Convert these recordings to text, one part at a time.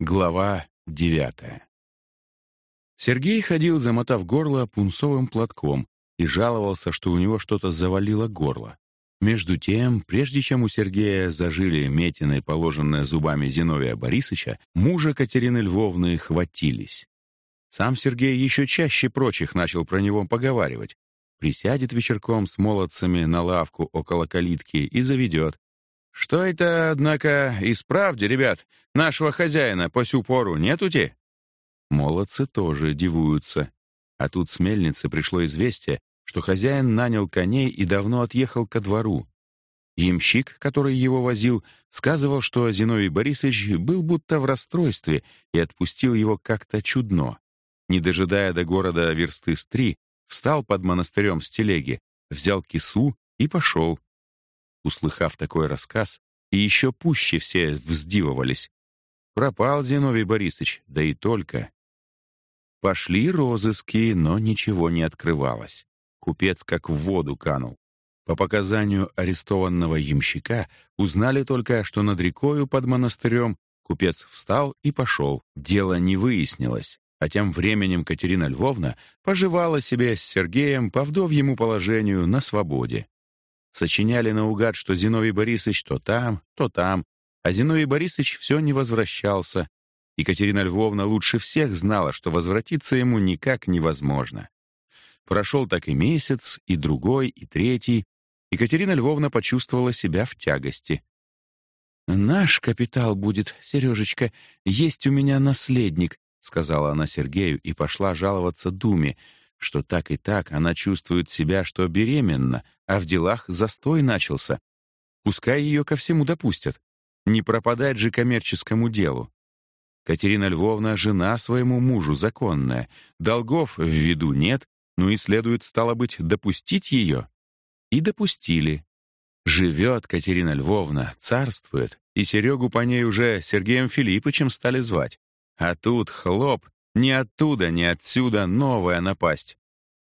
Глава девятая. Сергей ходил, замотав горло пунцовым платком, и жаловался, что у него что-то завалило горло. Между тем, прежде чем у Сергея зажили метины, положенные зубами Зиновия Борисовича, мужа Катерины Львовны хватились. Сам Сергей еще чаще прочих начал про него поговаривать. Присядет вечерком с молодцами на лавку около калитки и заведет. «Что это, однако, исправьте, ребят, нашего хозяина по сю пору нетути?» Молодцы тоже дивуются. А тут с мельницы пришло известие, что хозяин нанял коней и давно отъехал ко двору. Ямщик, который его возил, сказывал, что Зиновий Борисович был будто в расстройстве и отпустил его как-то чудно. Не дожидая до города версты с три, встал под монастырем с телеги, взял кису и пошел, услыхав такой рассказ, и еще пуще все вздивывались. Пропал Зиновий Борисович, да и только. Пошли розыски, но ничего не открывалось. Купец как в воду канул. По показанию арестованного ямщика узнали только, что над рекою под монастырем купец встал и пошел. Дело не выяснилось, а тем временем Катерина Львовна поживала себе с Сергеем по вдовьему положению на свободе. Сочиняли наугад, что Зиновий Борисович то там, то там, а Зиновий Борисович все не возвращался. Екатерина Львовна лучше всех знала, что возвратиться ему никак невозможно. Прошел так и месяц, и другой, и третий. Екатерина Львовна почувствовала себя в тягости. «Наш капитал будет, Сережечка, есть у меня наследник», сказала она Сергею и пошла жаловаться Думе, что так и так она чувствует себя, что беременна, а в делах застой начался. Пускай ее ко всему допустят. Не пропадать же коммерческому делу. Катерина Львовна — жена своему мужу законная. Долгов в виду нет, ну и следует, стало быть, допустить ее. И допустили. Живет Катерина Львовна, царствует, и Серегу по ней уже Сергеем Филипповичем стали звать. А тут хлоп, ни оттуда, ни отсюда новая напасть.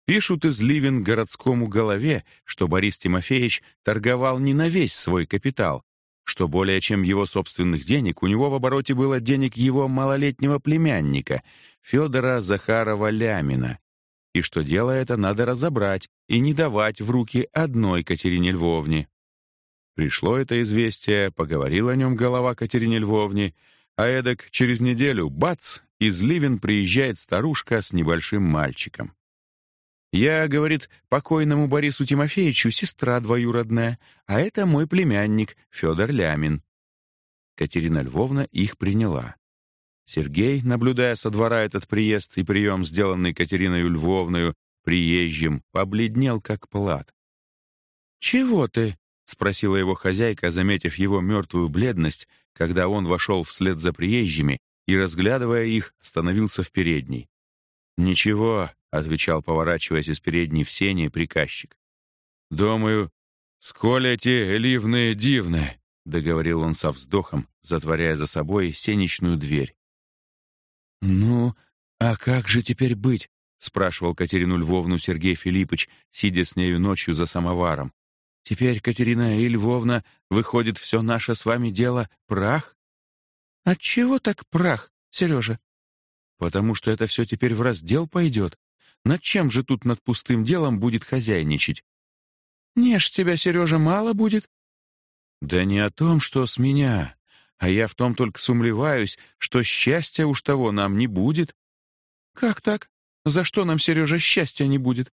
Пишут из Ливен городскому голове, что Борис Тимофеевич торговал не на весь свой капитал, что более чем его собственных денег у него в обороте было денег его малолетнего племянника, Федора Захарова Лямина, и что дело это надо разобрать и не давать в руки одной Катерине Львовне. Пришло это известие, поговорил о нем голова Катерине Львовне, а эдак через неделю, бац, из Ливен приезжает старушка с небольшим мальчиком. Я, говорит, покойному Борису Тимофеевичу сестра двоюродная, а это мой племянник Федор Лямин. Катерина Львовна их приняла. Сергей, наблюдая со двора этот приезд и прием, сделанный Катериной Львовною, приезжим, побледнел, как плат. «Чего ты?» — спросила его хозяйка, заметив его мертвую бледность, когда он вошел вслед за приезжими и, разглядывая их, остановился в передней. «Ничего», — отвечал, поворачиваясь из передней в сене, приказчик. «Думаю, сколь эти ливные дивные», — договорил он со вздохом, затворяя за собой сенечную дверь. «Ну, а как же теперь быть?» — спрашивал Катерину Львовну Сергей Филиппович, сидя с нею ночью за самоваром. «Теперь, Катерина и Львовна, выходит, все наше с вами дело — прах?» «Отчего так прах, Сережа?» «Потому что это все теперь в раздел пойдет. Над чем же тут над пустым делом будет хозяйничать? Не ж тебя, Сережа, мало будет? Да не о том, что с меня, а я в том только сумлеваюсь, что счастья уж того нам не будет. Как так? За что нам, Сережа, счастья не будет?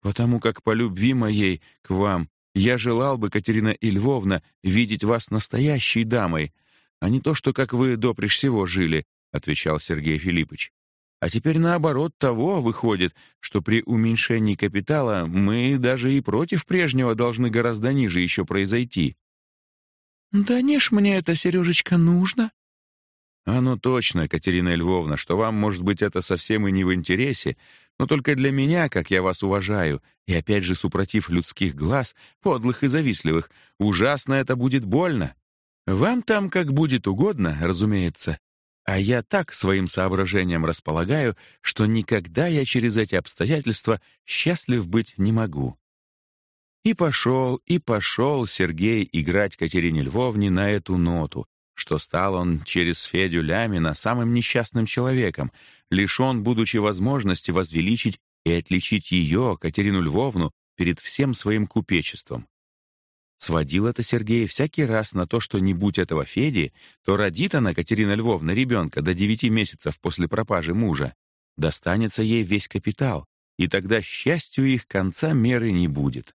Потому как по любви моей к вам я желал бы, Катерина Ильвовна, видеть вас настоящей дамой, а не то, что как вы допреж всего жили, отвечал Сергей Филиппович. А теперь наоборот того выходит, что при уменьшении капитала мы даже и против прежнего должны гораздо ниже еще произойти. «Да не ж мне это, Сережечка, нужно». «А ну точно, Катерина Львовна, что вам, может быть, это совсем и не в интересе, но только для меня, как я вас уважаю, и опять же супротив людских глаз, подлых и завистливых, ужасно это будет больно. Вам там как будет угодно, разумеется, а я так своим соображением располагаю, что никогда я через эти обстоятельства счастлив быть не могу. И пошел, и пошел Сергей играть Катерине Львовне на эту ноту, что стал он через Федю Лямина самым несчастным человеком, лишен, будучи возможности возвеличить и отличить ее, Катерину Львовну, перед всем своим купечеством. Сводил это Сергей всякий раз на то, что не будь этого Феди, то родит она, Катерина Львовна, ребенка до девяти месяцев после пропажи мужа. Достанется ей весь капитал, и тогда счастью их конца меры не будет.